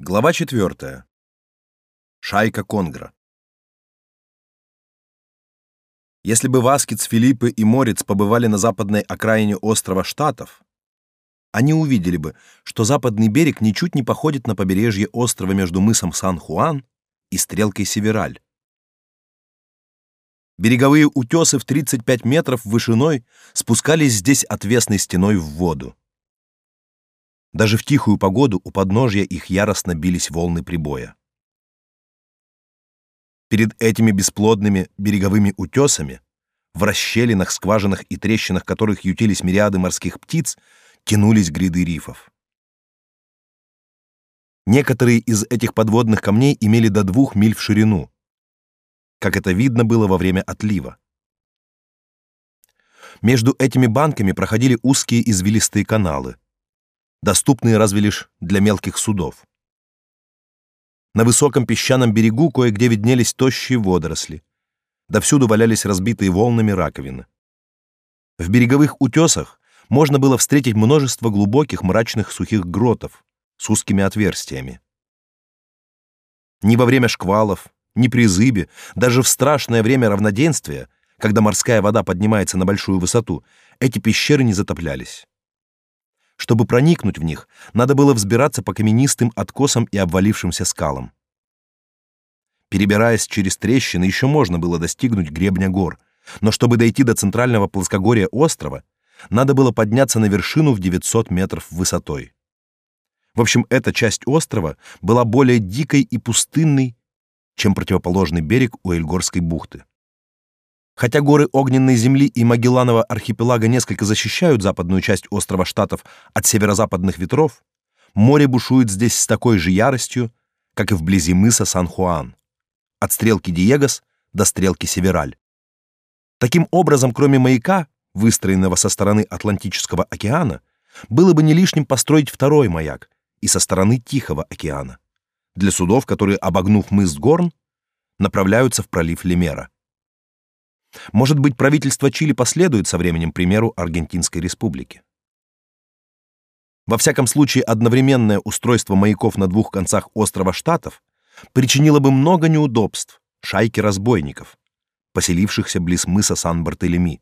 Глава 4. Шайка Конгра. Если бы Васкиц, Филиппы и Морец побывали на западной окраине острова Штатов, они увидели бы, что западный берег ничуть не походит на побережье острова между мысом Сан-Хуан и стрелкой Севераль. Береговые утесы в 35 метров вышиной спускались здесь отвесной стеной в воду. Даже в тихую погоду у подножья их яростно бились волны прибоя. Перед этими бесплодными береговыми утесами, в расщелинах, скважинах и трещинах которых ютились мириады морских птиц, тянулись гряды рифов. Некоторые из этих подводных камней имели до двух миль в ширину, как это видно было во время отлива. Между этими банками проходили узкие извилистые каналы — доступные разве лишь для мелких судов. На высоком песчаном берегу кое-где виднелись тощие водоросли. Довсюду валялись разбитые волнами раковины. В береговых утесах можно было встретить множество глубоких мрачных сухих гротов с узкими отверстиями. Ни во время шквалов, ни при зыбе, даже в страшное время равноденствия, когда морская вода поднимается на большую высоту, эти пещеры не затоплялись. Чтобы проникнуть в них, надо было взбираться по каменистым откосам и обвалившимся скалам. Перебираясь через трещины, еще можно было достигнуть гребня гор, но чтобы дойти до центрального плоскогорья острова, надо было подняться на вершину в 900 метров высотой. В общем, эта часть острова была более дикой и пустынной, чем противоположный берег у Эльгорской бухты. Хотя горы Огненной земли и Магелланова архипелага несколько защищают западную часть острова Штатов от северо-западных ветров, море бушует здесь с такой же яростью, как и вблизи мыса Сан-Хуан, от стрелки Диегос до стрелки Севераль. Таким образом, кроме маяка, выстроенного со стороны Атлантического океана, было бы не лишним построить второй маяк и со стороны Тихого океана для судов, которые, обогнув мыс Горн, направляются в пролив Лемера. Может быть, правительство Чили последует со временем примеру Аргентинской республики. Во всяком случае, одновременное устройство маяков на двух концах острова Штатов причинило бы много неудобств шайке разбойников, поселившихся близ мыса Сан-Бартелеми.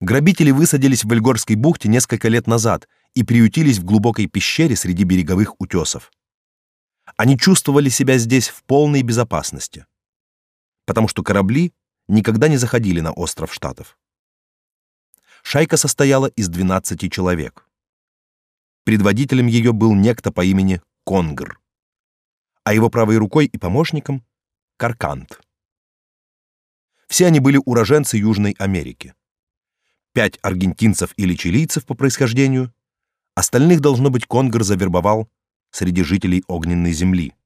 Грабители высадились в Эльгорской бухте несколько лет назад и приютились в глубокой пещере среди береговых утесов. Они чувствовали себя здесь в полной безопасности потому что корабли никогда не заходили на остров Штатов. Шайка состояла из 12 человек. Предводителем ее был некто по имени Конгр, а его правой рукой и помощником — Каркант. Все они были уроженцы Южной Америки. Пять аргентинцев или чилийцев по происхождению, остальных, должно быть, Конгр завербовал среди жителей Огненной земли.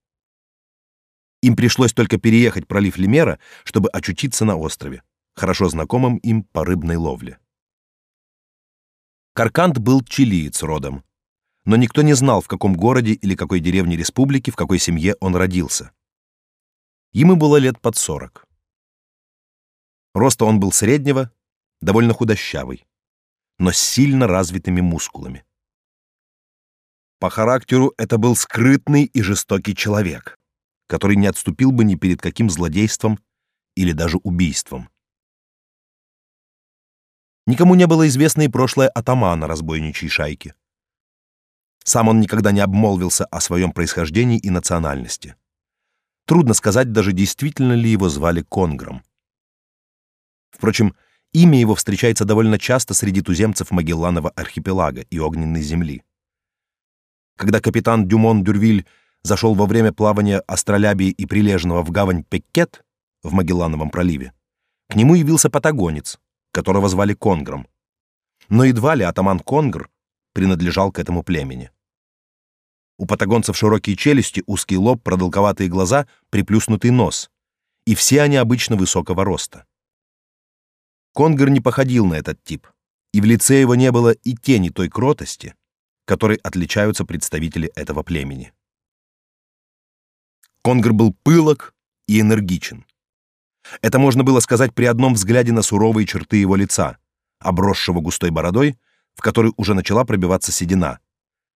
Им пришлось только переехать пролив Лемера, чтобы очутиться на острове, хорошо знакомым им по рыбной ловле. Каркант был чилиец родом, но никто не знал, в каком городе или какой деревне республики, в какой семье он родился. Ему было лет под сорок. Роста он был среднего, довольно худощавый, но с сильно развитыми мускулами. По характеру это был скрытный и жестокий человек который не отступил бы ни перед каким злодейством или даже убийством. Никому не было известно и прошлое атамана разбойничьей шайки. Сам он никогда не обмолвился о своем происхождении и национальности. Трудно сказать даже, действительно ли его звали Конгром. Впрочем, имя его встречается довольно часто среди туземцев Магелланова архипелага и Огненной земли. Когда капитан Дюмон Дюрвиль зашел во время плавания Астролябии и Прилежного в гавань Пеккет в Магеллановом проливе, к нему явился патагонец, которого звали Конгром. Но едва ли атаман Конгр принадлежал к этому племени. У патагонцев широкие челюсти, узкий лоб, продолговатые глаза, приплюснутый нос, и все они обычно высокого роста. Конгр не походил на этот тип, и в лице его не было и тени той кротости, которой отличаются представители этого племени. Конгр был пылок и энергичен. Это можно было сказать при одном взгляде на суровые черты его лица, обросшего густой бородой, в которой уже начала пробиваться седина,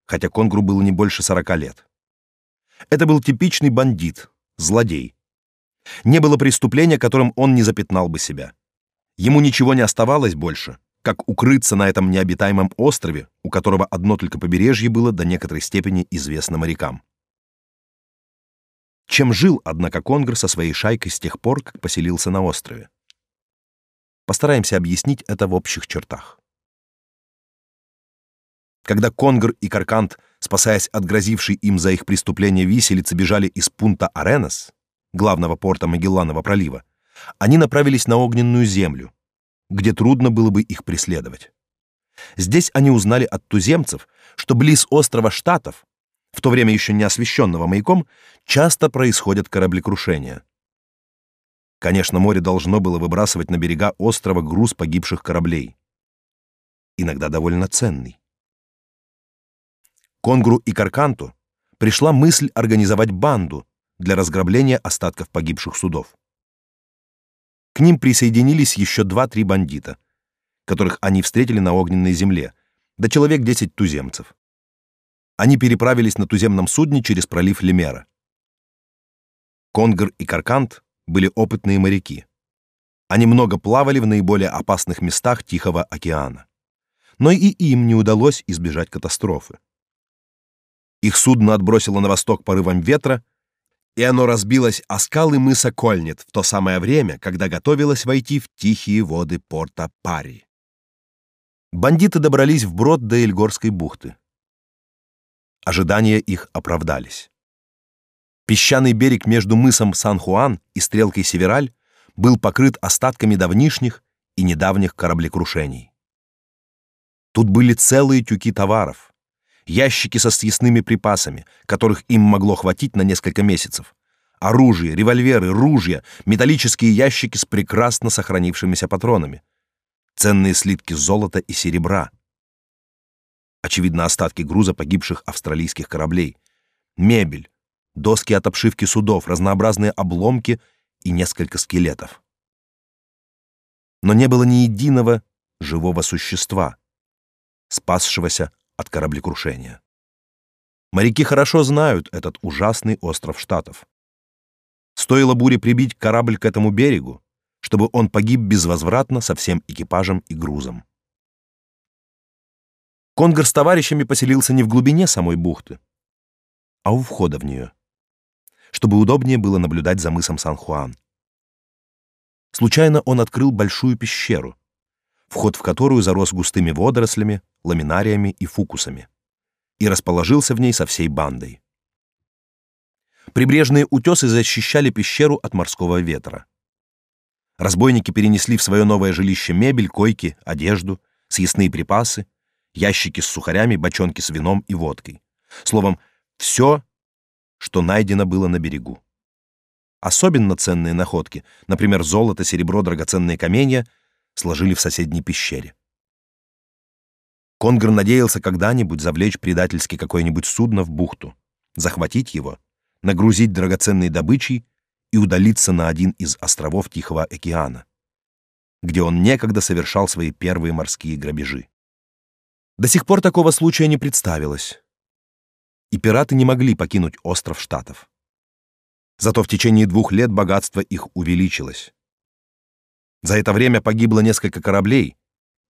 хотя Конгру было не больше сорока лет. Это был типичный бандит, злодей. Не было преступления, которым он не запятнал бы себя. Ему ничего не оставалось больше, как укрыться на этом необитаемом острове, у которого одно только побережье было до некоторой степени известно морякам. Чем жил, однако, Конгр со своей шайкой с тех пор, как поселился на острове? Постараемся объяснить это в общих чертах. Когда Конгр и Каркант, спасаясь от грозившей им за их преступление виселицы, бежали из пункта Аренас, главного порта Магелланова пролива, они направились на огненную землю, где трудно было бы их преследовать. Здесь они узнали от туземцев, что близ острова Штатов, в то время еще не освещенного маяком, часто происходят кораблекрушения. Конечно, море должно было выбрасывать на берега острова груз погибших кораблей. Иногда довольно ценный. Конгру и Карканту пришла мысль организовать банду для разграбления остатков погибших судов. К ним присоединились еще два-три бандита, которых они встретили на огненной земле, да человек десять туземцев. Они переправились на туземном судне через пролив Лемера. Конгр и Каркант были опытные моряки. Они много плавали в наиболее опасных местах Тихого океана. Но и им не удалось избежать катастрофы. Их судно отбросило на восток порывом ветра, и оно разбилось о скалы мыса Кольнет в то самое время, когда готовилось войти в тихие воды порта Пари. Бандиты добрались вброд до Эльгорской бухты. Ожидания их оправдались. Песчаный берег между мысом Сан-Хуан и стрелкой Севераль был покрыт остатками давнишних и недавних кораблекрушений. Тут были целые тюки товаров, ящики со съестными припасами, которых им могло хватить на несколько месяцев, оружие, револьверы, ружья, металлические ящики с прекрасно сохранившимися патронами, ценные слитки золота и серебра. Очевидно, остатки груза погибших австралийских кораблей, мебель, доски от обшивки судов, разнообразные обломки и несколько скелетов. Но не было ни единого живого существа, спасшегося от кораблекрушения. Моряки хорошо знают этот ужасный остров Штатов. Стоило буре прибить корабль к этому берегу, чтобы он погиб безвозвратно со всем экипажем и грузом. Конгр с товарищами поселился не в глубине самой бухты, а у входа в нее чтобы удобнее было наблюдать за мысом Сан-Хуан. Случайно он открыл большую пещеру, вход в которую зарос густыми водорослями, ламинариями и фукусами, и расположился в ней со всей бандой. Прибрежные утесы защищали пещеру от морского ветра. Разбойники перенесли в свое новое жилище мебель, койки, одежду, съестные припасы, ящики с сухарями, бочонки с вином и водкой. Словом, все, что найдено было на берегу. Особенно ценные находки, например, золото, серебро, драгоценные каменья, сложили в соседней пещере. Конгр надеялся когда-нибудь завлечь предательски какое-нибудь судно в бухту, захватить его, нагрузить драгоценной добычей и удалиться на один из островов Тихого океана, где он некогда совершал свои первые морские грабежи. До сих пор такого случая не представилось, и пираты не могли покинуть остров Штатов. Зато в течение двух лет богатство их увеличилось. За это время погибло несколько кораблей,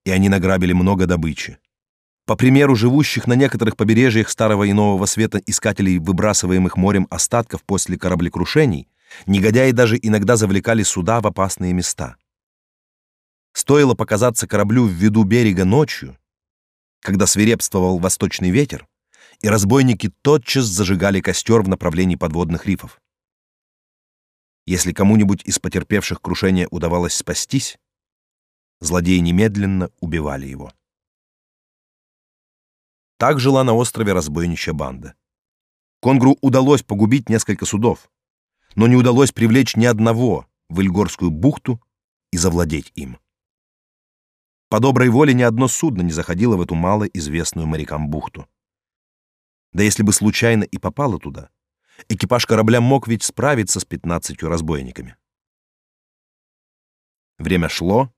и они награбили много добычи. По примеру живущих на некоторых побережьях Старого и Нового Света искателей выбрасываемых морем остатков после кораблекрушений, негодяи даже иногда завлекали суда в опасные места. Стоило показаться кораблю в виду берега ночью, когда свирепствовал восточный ветер, и разбойники тотчас зажигали костер в направлении подводных рифов. Если кому-нибудь из потерпевших крушение удавалось спастись, злодеи немедленно убивали его. Так жила на острове разбойничья банда. Конгру удалось погубить несколько судов, но не удалось привлечь ни одного в Ильгорскую бухту и завладеть им. По доброй воле ни одно судно не заходило в эту малоизвестную морякам бухту. Да если бы случайно и попало туда, экипаж корабля мог ведь справиться с пятнадцатью разбойниками. Время шло,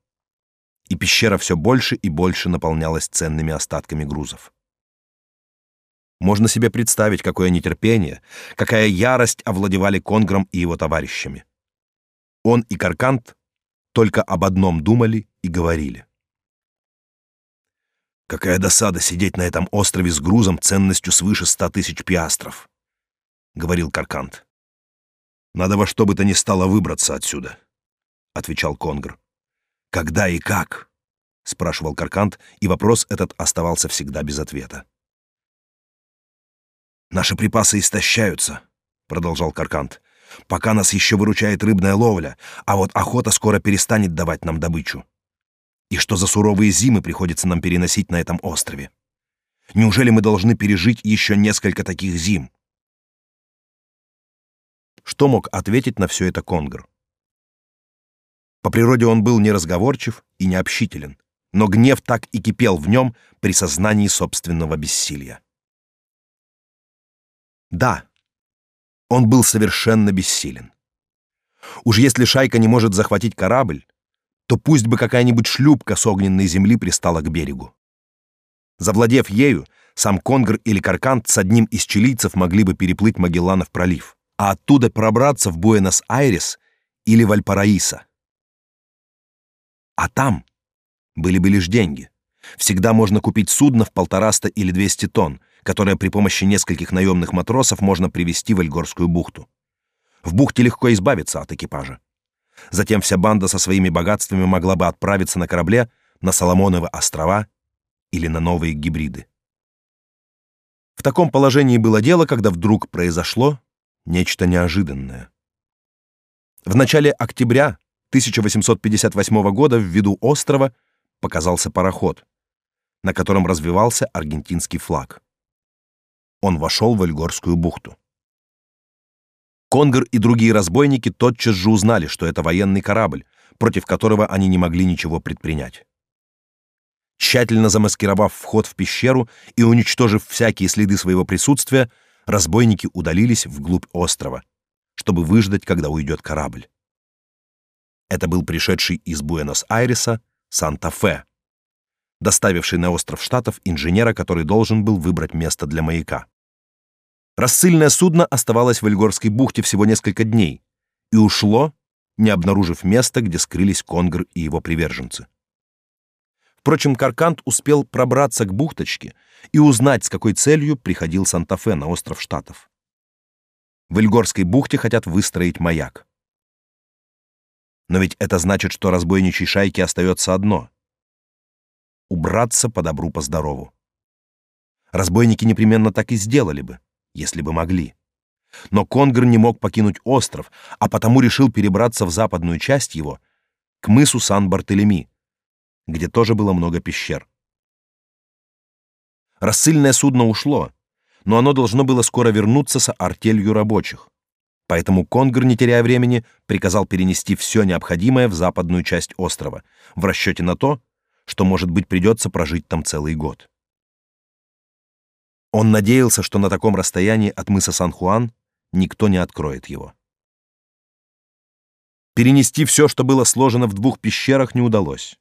и пещера все больше и больше наполнялась ценными остатками грузов. Можно себе представить, какое нетерпение, какая ярость овладевали Конгром и его товарищами. Он и Каркант только об одном думали и говорили. Какая досада сидеть на этом острове с грузом ценностью свыше ста тысяч пиастров, — говорил Каркант. Надо во что бы то ни стало выбраться отсюда, — отвечал Конгр. Когда и как? — спрашивал Каркант, и вопрос этот оставался всегда без ответа. «Наши припасы истощаются», — продолжал Каркант, «пока нас еще выручает рыбная ловля, а вот охота скоро перестанет давать нам добычу. И что за суровые зимы приходится нам переносить на этом острове? Неужели мы должны пережить еще несколько таких зим?» Что мог ответить на все это Конгр? По природе он был неразговорчив и необщителен, но гнев так и кипел в нем при сознании собственного бессилия. Да, он был совершенно бессилен. Уж если шайка не может захватить корабль, то пусть бы какая-нибудь шлюпка с огненной земли пристала к берегу. Завладев ею, сам Конгр или Каркант с одним из чилийцев могли бы переплыть Магелланов пролив, а оттуда пробраться в Буэнос-Айрес или Вальпараисо. А там были бы лишь деньги. Всегда можно купить судно в полтораста или двести тонн, которое при помощи нескольких наемных матросов можно привести в Эльгорскую бухту. В бухте легко избавиться от экипажа. Затем вся банда со своими богатствами могла бы отправиться на корабле на Соломоновы острова или на новые гибриды. В таком положении было дело, когда вдруг произошло нечто неожиданное. В начале октября 1858 года в виду острова показался пароход, на котором развивался аргентинский флаг он вошел в Эльгорскую бухту. Конгр и другие разбойники тотчас же узнали, что это военный корабль, против которого они не могли ничего предпринять. Тщательно замаскировав вход в пещеру и уничтожив всякие следы своего присутствия, разбойники удалились вглубь острова, чтобы выждать, когда уйдет корабль. Это был пришедший из Буэнос-Айреса Санта-Фе, доставивший на остров Штатов инженера, который должен был выбрать место для маяка. Рассыльное судно оставалось в Эльгорской бухте всего несколько дней и ушло, не обнаружив места, где скрылись Конгр и его приверженцы. Впрочем, Каркант успел пробраться к бухточке и узнать, с какой целью приходил Санта-Фе на остров Штатов. В Эльгорской бухте хотят выстроить маяк. Но ведь это значит, что разбойничьей шайке остается одно — убраться по добру, по. Разбойники непременно так и сделали бы если бы могли. Но Конгр не мог покинуть остров, а потому решил перебраться в западную часть его, к мысу Сан-Бартелеми, где тоже было много пещер. Рассыльное судно ушло, но оно должно было скоро вернуться с артелью рабочих. Поэтому Конгр, не теряя времени, приказал перенести все необходимое в западную часть острова, в расчете на то, что, может быть, придется прожить там целый год. Он надеялся, что на таком расстоянии от мыса Сан-Хуан никто не откроет его. Перенести все, что было сложено в двух пещерах, не удалось.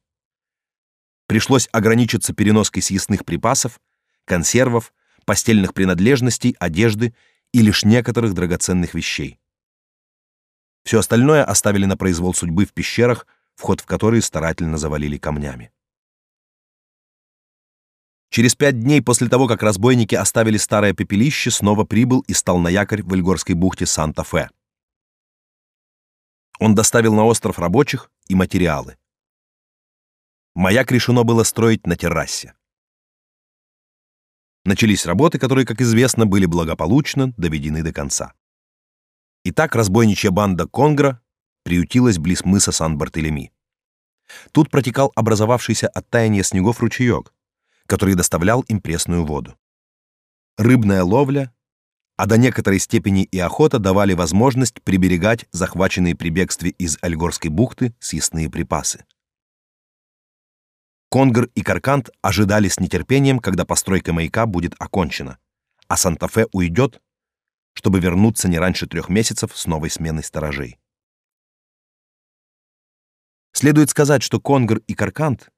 Пришлось ограничиться переноской съестных припасов, консервов, постельных принадлежностей, одежды и лишь некоторых драгоценных вещей. Все остальное оставили на произвол судьбы в пещерах, вход в которые старательно завалили камнями. Через пять дней после того, как разбойники оставили старое пепелище, снова прибыл и стал на якорь в Эльгорской бухте Санта-Фе. Он доставил на остров рабочих и материалы. Маяк решено было строить на террасе. Начались работы, которые, как известно, были благополучно доведены до конца. Итак, разбойничья банда Конгра приютилась близ мыса Сан-Бартелеми. Тут протекал образовавшийся от таяния снегов ручеек, который доставлял им пресную воду. Рыбная ловля, а до некоторой степени и охота давали возможность приберегать захваченные при бегстве из Альгорской бухты съестные припасы. Конгр и Каркант ожидали с нетерпением, когда постройка маяка будет окончена, а Санта-Фе уйдет, чтобы вернуться не раньше трех месяцев с новой сменой сторожей. Следует сказать, что Конгр и Каркант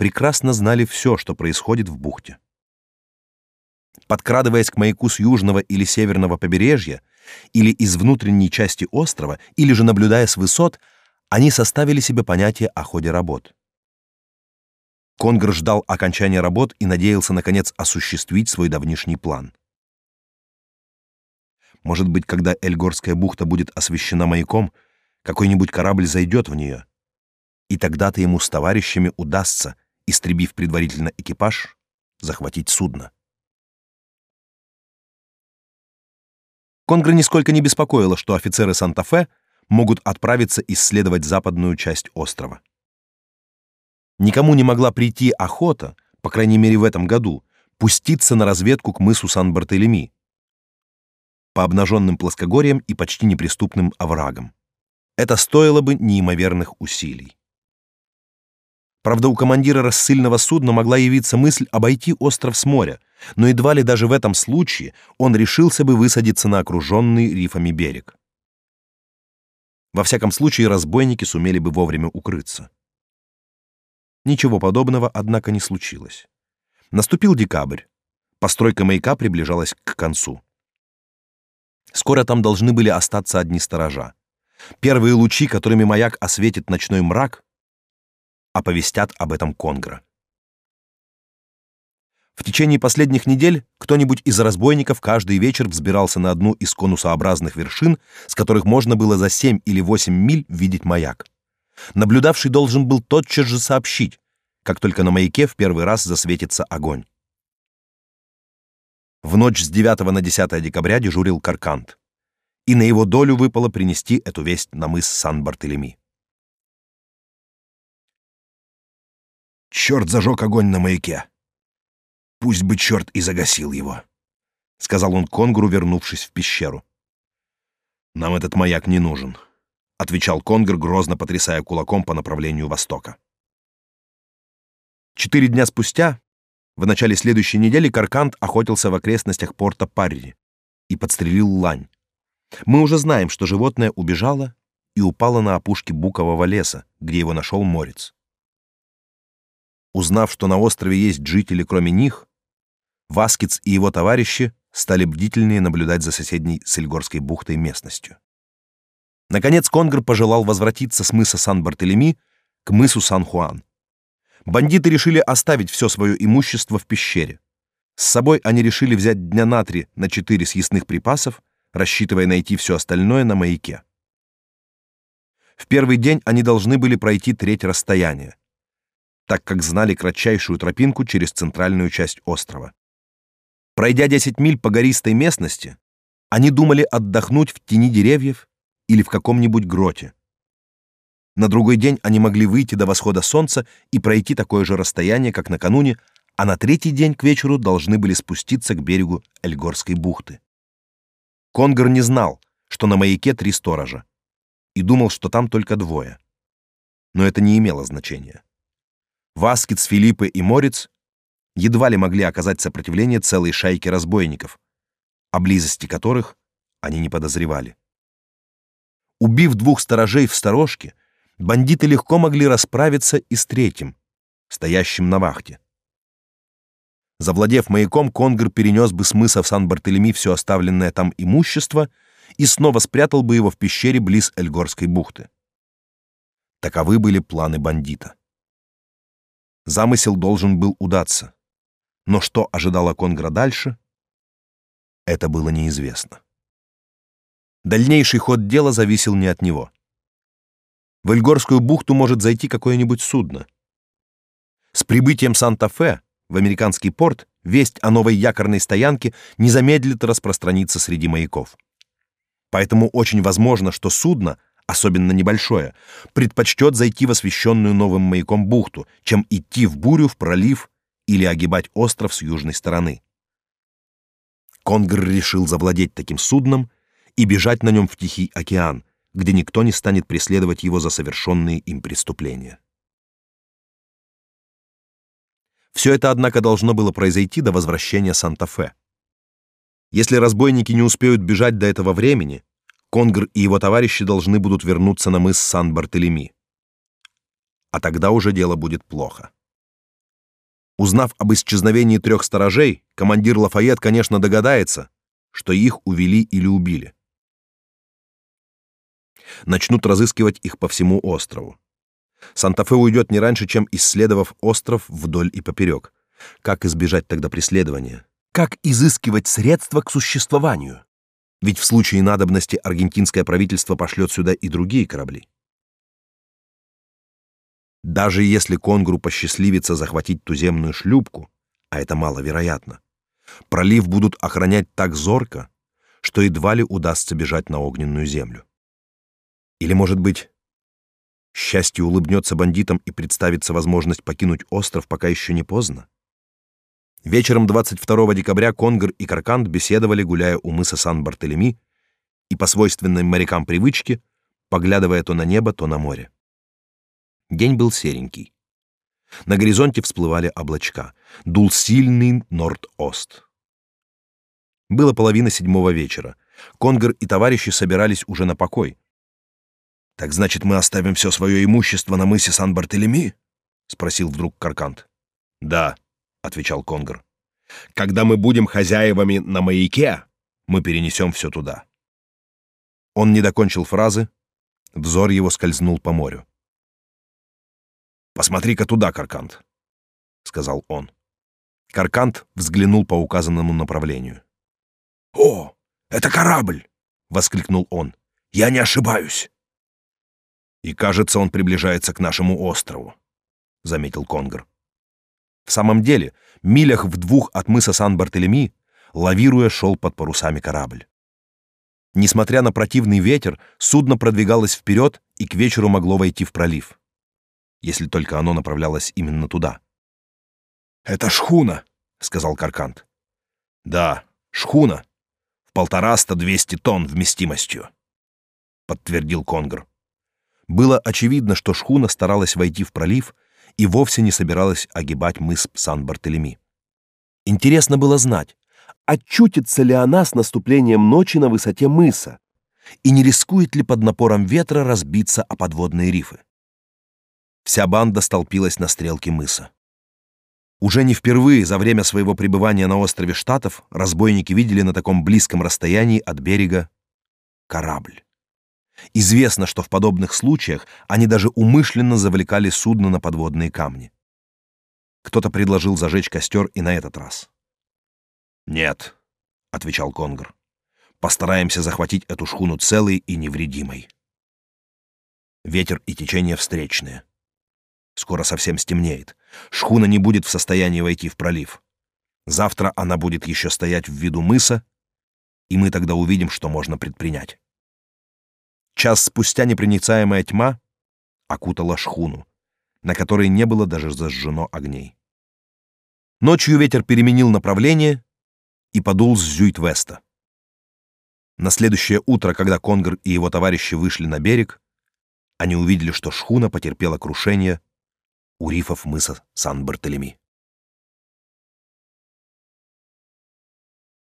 прекрасно знали все, что происходит в бухте. подкрадываясь к маяку с южного или северного побережья, или из внутренней части острова, или же наблюдая с высот, они составили себе понятие о ходе работ. Конгр ждал окончания работ и надеялся наконец осуществить свой давнишний план. Может быть, когда Эльгорская бухта будет освещена маяком, какой-нибудь корабль зайдет в нее, и тогда-то ему с товарищами удастся, истребив предварительно экипаж, захватить судно. Конгра нисколько не беспокоило, что офицеры Санта-Фе могут отправиться исследовать западную часть острова. Никому не могла прийти охота, по крайней мере в этом году, пуститься на разведку к мысу Сан-Бартелеми по обнаженным плоскогорьям и почти неприступным оврагам. Это стоило бы неимоверных усилий. Правда, у командира рассыльного судна могла явиться мысль обойти остров с моря, но едва ли даже в этом случае он решился бы высадиться на окруженный рифами берег. Во всяком случае, разбойники сумели бы вовремя укрыться. Ничего подобного, однако, не случилось. Наступил декабрь. Постройка маяка приближалась к концу. Скоро там должны были остаться одни сторожа. Первые лучи, которыми маяк осветит ночной мрак, оповестят об этом Конгра. В течение последних недель кто-нибудь из разбойников каждый вечер взбирался на одну из конусообразных вершин, с которых можно было за семь или восемь миль видеть маяк. Наблюдавший должен был тотчас же сообщить, как только на маяке в первый раз засветится огонь. В ночь с 9 на 10 декабря дежурил Каркант, и на его долю выпало принести эту весть на мыс Сан-Бартелеми. Черт зажег огонь на маяке. Пусть бы черт и загасил его, — сказал он Конгру, вернувшись в пещеру. «Нам этот маяк не нужен», — отвечал Конгр, грозно потрясая кулаком по направлению востока. Четыре дня спустя, в начале следующей недели, Каркант охотился в окрестностях порта Парри и подстрелил лань. Мы уже знаем, что животное убежало и упало на опушке букового леса, где его нашел морец. Узнав, что на острове есть жители кроме них, Васкиц и его товарищи стали бдительнее наблюдать за соседней с Эльгорской бухтой местностью. Наконец Конгр пожелал возвратиться с мыса Сан-Бартелеми к мысу Сан-Хуан. Бандиты решили оставить все свое имущество в пещере. С собой они решили взять дня на три на четыре съестных припасов, рассчитывая найти все остальное на маяке. В первый день они должны были пройти треть расстояния, так как знали кратчайшую тропинку через центральную часть острова. Пройдя 10 миль по гористой местности, они думали отдохнуть в тени деревьев или в каком-нибудь гроте. На другой день они могли выйти до восхода солнца и пройти такое же расстояние, как накануне, а на третий день к вечеру должны были спуститься к берегу Эльгорской бухты. Конгр не знал, что на маяке три сторожа, и думал, что там только двое. Но это не имело значения. Васкиц, Филиппе и Морец едва ли могли оказать сопротивление целой шайке разбойников, о близости которых они не подозревали. Убив двух сторожей в сторожке, бандиты легко могли расправиться и с третьим, стоящим на вахте. Завладев маяком, Конгр перенес бы с мыса в Сан-Бартелеми все оставленное там имущество и снова спрятал бы его в пещере близ Эльгорской бухты. Таковы были планы бандита. Замысел должен был удаться. Но что ожидало Конгра дальше, это было неизвестно. Дальнейший ход дела зависел не от него. В Эльгорскую бухту может зайти какое-нибудь судно. С прибытием Санта-Фе в американский порт весть о новой якорной стоянке не замедлит распространиться среди маяков. Поэтому очень возможно, что судно — особенно небольшое, предпочтет зайти в освещенную новым маяком бухту, чем идти в бурю в пролив или огибать остров с южной стороны. Конгр решил завладеть таким судном и бежать на нем в Тихий океан, где никто не станет преследовать его за совершенные им преступления. Все это, однако, должно было произойти до возвращения Санта-Фе. Если разбойники не успеют бежать до этого времени, Конгр и его товарищи должны будут вернуться на мыс Сан-Бартелеми. А тогда уже дело будет плохо. Узнав об исчезновении трех сторожей, командир Лафайет, конечно, догадается, что их увели или убили. Начнут разыскивать их по всему острову. Санта-Фе уйдет не раньше, чем исследовав остров вдоль и поперек. Как избежать тогда преследования? Как изыскивать средства к существованию? Ведь в случае надобности аргентинское правительство пошлет сюда и другие корабли. Даже если Конгру посчастливится захватить туземную шлюпку, а это маловероятно, пролив будут охранять так зорко, что едва ли удастся бежать на огненную землю. Или, может быть, счастье улыбнется бандитам и представится возможность покинуть остров, пока еще не поздно? Вечером 22 декабря Конгр и Каркант беседовали, гуляя у мыса Сан-Бартелеми и по свойственной морякам привычке, поглядывая то на небо, то на море. День был серенький. На горизонте всплывали облачка. Дул сильный норд-ост. Было половина седьмого вечера. Конгр и товарищи собирались уже на покой. «Так значит, мы оставим все свое имущество на мысе Сан-Бартелеми?» — спросил вдруг Каркант. «Да», — отвечал Конгр. «Когда мы будем хозяевами на маяке, мы перенесем все туда». Он не докончил фразы. Взор его скользнул по морю. Посмотри-ка туда, Каркант, сказал он. Каркант взглянул по указанному направлению. О, это корабль, воскликнул он. Я не ошибаюсь. И кажется, он приближается к нашему острову, заметил Конгр. В самом деле, милях в двух от мыса Сан-Бартелеми, лавируя, шел под парусами корабль. Несмотря на противный ветер, судно продвигалось вперед и к вечеру могло войти в пролив если только оно направлялось именно туда. «Это шхуна», — сказал Каркант. «Да, шхуна. В полтораста двести тонн вместимостью», — подтвердил Конгр. Было очевидно, что шхуна старалась войти в пролив и вовсе не собиралась огибать мыс Сан-Бартелеми. Интересно было знать, очутится ли она с наступлением ночи на высоте мыса и не рискует ли под напором ветра разбиться о подводные рифы. Вся банда столпилась на стрелке мыса. Уже не впервые за время своего пребывания на острове Штатов разбойники видели на таком близком расстоянии от берега корабль. Известно, что в подобных случаях они даже умышленно завлекали судно на подводные камни. Кто-то предложил зажечь костер и на этот раз. «Нет», — отвечал Конгр, — «постараемся захватить эту шхуну целой и невредимой». Ветер и течение встречные. Скоро совсем стемнеет. Шхуна не будет в состоянии войти в пролив. Завтра она будет еще стоять в виду мыса, и мы тогда увидим, что можно предпринять. Час спустя непроницаемая тьма окутала шхуну, на которой не было даже зажжено огней. Ночью ветер переменил направление и подул с Зюит-Веста. На следующее утро, когда Конгр и его товарищи вышли на берег, они увидели, что шхуна потерпела крушение у рифов мыса Сан-Бартелеми.